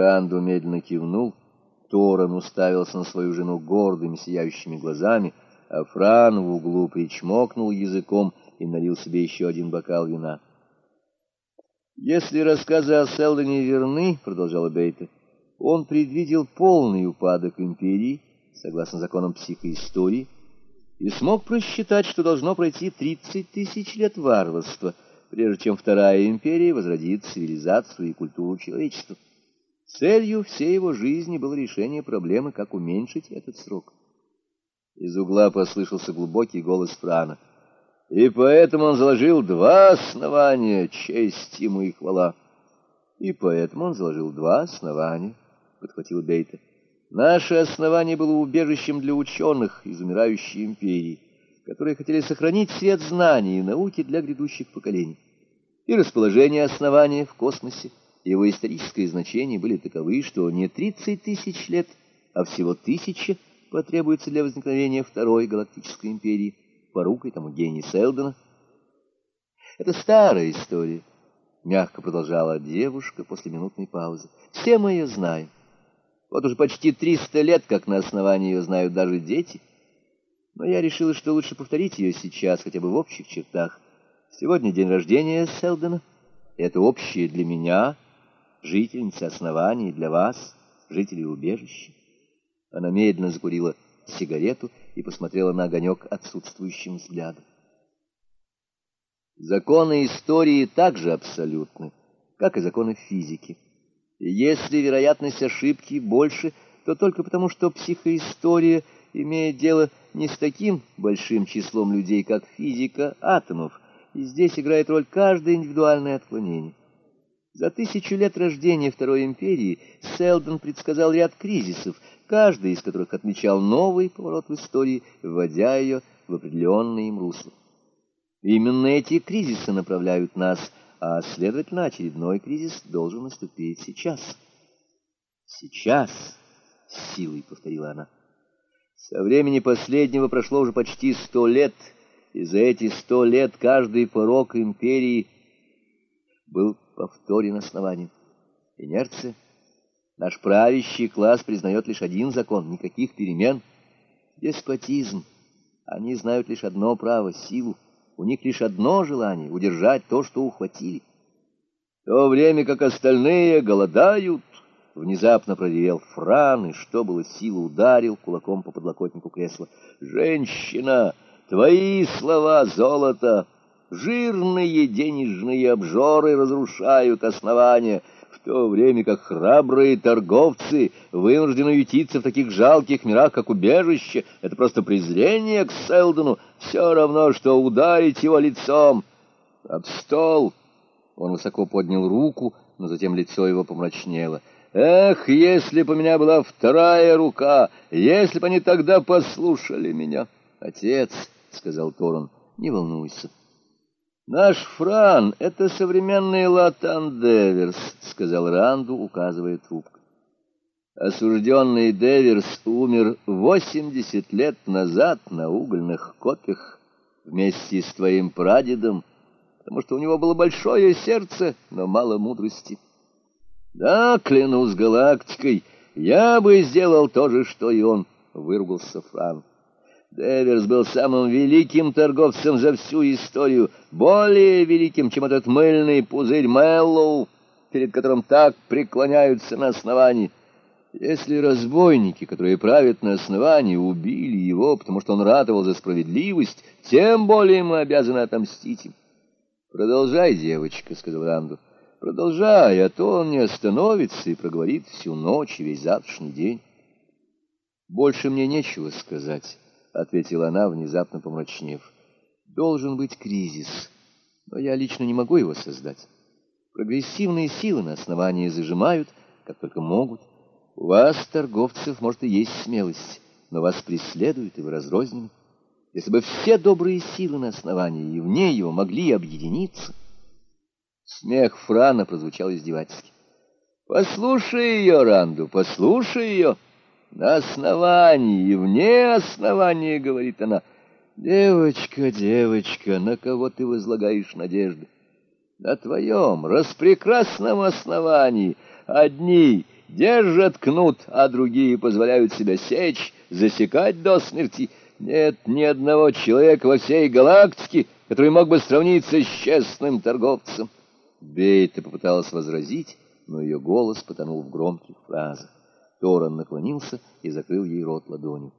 Ранду медленно кивнул. Торан уставился на свою жену гордыми, сияющими глазами, а Фран в углу причмокнул языком и налил себе еще один бокал вина. «Если рассказы о Селдоне верны, — продолжала Бейта, — он предвидел полный упадок империи, согласно законам психоистории, и смог просчитать, что должно пройти тридцать тысяч лет варварства, прежде чем Вторая империя возродит цивилизацию и культуру человечества. Целью всей его жизни было решение проблемы, как уменьшить этот срок. Из угла послышался глубокий голос Франа. И поэтому он заложил два основания, честь ему и хвала. И поэтому он заложил два основания, подхватил Бейта. Наше основание было убежищем для ученых из умирающей империи, которые хотели сохранить свет знаний и науки для грядущих поколений. И расположение основания в космосе его историческое значение были таковы, что не 30 тысяч лет, а всего тысяча потребуется для возникновения Второй Галактической империи, порукой тому гений Селдона. Это старая история, мягко продолжала девушка после минутной паузы. Все мы ее знаем. Вот уже почти 300 лет, как на основании ее знают даже дети. Но я решила, что лучше повторить ее сейчас, хотя бы в общих чертах. Сегодня день рождения Селдона. Это общее для меня — жительница оснований, для вас, жителей убежища. Она медленно закурила сигарету и посмотрела на огонек отсутствующим взглядом. Законы истории также абсолютны, как и законы физики. И если вероятность ошибки больше, то только потому, что психоистория имеет дело не с таким большим числом людей, как физика атомов, и здесь играет роль каждое индивидуальное отклонение. За тысячу лет рождения Второй империи Селдон предсказал ряд кризисов, каждый из которых отмечал новый поворот в истории, вводя ее в определенное им русло. Именно эти кризисы направляют нас, а, следовательно, очередной кризис должен наступить сейчас. «Сейчас», — с силой повторила она. «Со времени последнего прошло уже почти сто лет, и за эти сто лет каждый порог империи был повторен основанием. Инерция. Наш правящий класс признает лишь один закон, никаких перемен. Деспотизм. Они знают лишь одно право — силу. У них лишь одно желание — удержать то, что ухватили. В то время как остальные голодают, внезапно проревел Фран, и что было силы ударил кулаком по подлокотнику кресла. «Женщина, твои слова — золото!» Жирные денежные обжоры разрушают основания, в то время как храбрые торговцы вынуждены ютиться в таких жалких мирах, как убежище. Это просто презрение к Селдону, все равно, что ударить его лицом. Об стол он высоко поднял руку, но затем лицо его помрачнело. «Эх, если бы у меня была вторая рука, если бы они тогда послушали меня!» «Отец», — сказал Торон, — «не волнуйся». «Наш Фран — это современный Латан Деверс», — сказал Ранду, указывая трубкой. Осужденный Деверс умер восемьдесят лет назад на угольных копях вместе с твоим прадедом, потому что у него было большое сердце, но мало мудрости. Да, клянусь галактикой, я бы сделал то же, что и он, — выругался Фран. Деверс был самым великим торговцем за всю историю, более великим, чем этот мыльный пузырь Мэллоу, перед которым так преклоняются на основании. Если разбойники, которые правят на основании, убили его, потому что он ратовал за справедливость, тем более мы обязаны отомстить им. «Продолжай, девочка», — сказал Ранду. «Продолжай, а то он не остановится и проговорит всю ночь и весь завтрашний день». «Больше мне нечего сказать». — ответила она, внезапно помрачнев. «Должен быть кризис, но я лично не могу его создать. Прогрессивные силы на основании зажимают, как только могут. У вас, торговцев, может и есть смелость, но вас преследуют и вы разрознены. Если бы все добрые силы на основании и вне его могли объединиться...» Смех Франа прозвучал издевательски. «Послушай ее, Ранду, послушай ее!» На основании и вне основания, говорит она. Девочка, девочка, на кого ты возлагаешь надежды? На твоем распрекрасном основании одни держат кнут, а другие позволяют себя сечь, засекать до смерти. Нет ни одного человека во всей галактике, который мог бы сравниться с честным торговцем. Бейта попыталась возразить, но ее голос потонул в громких фразах. Торан наклонился и закрыл ей рот ладонью.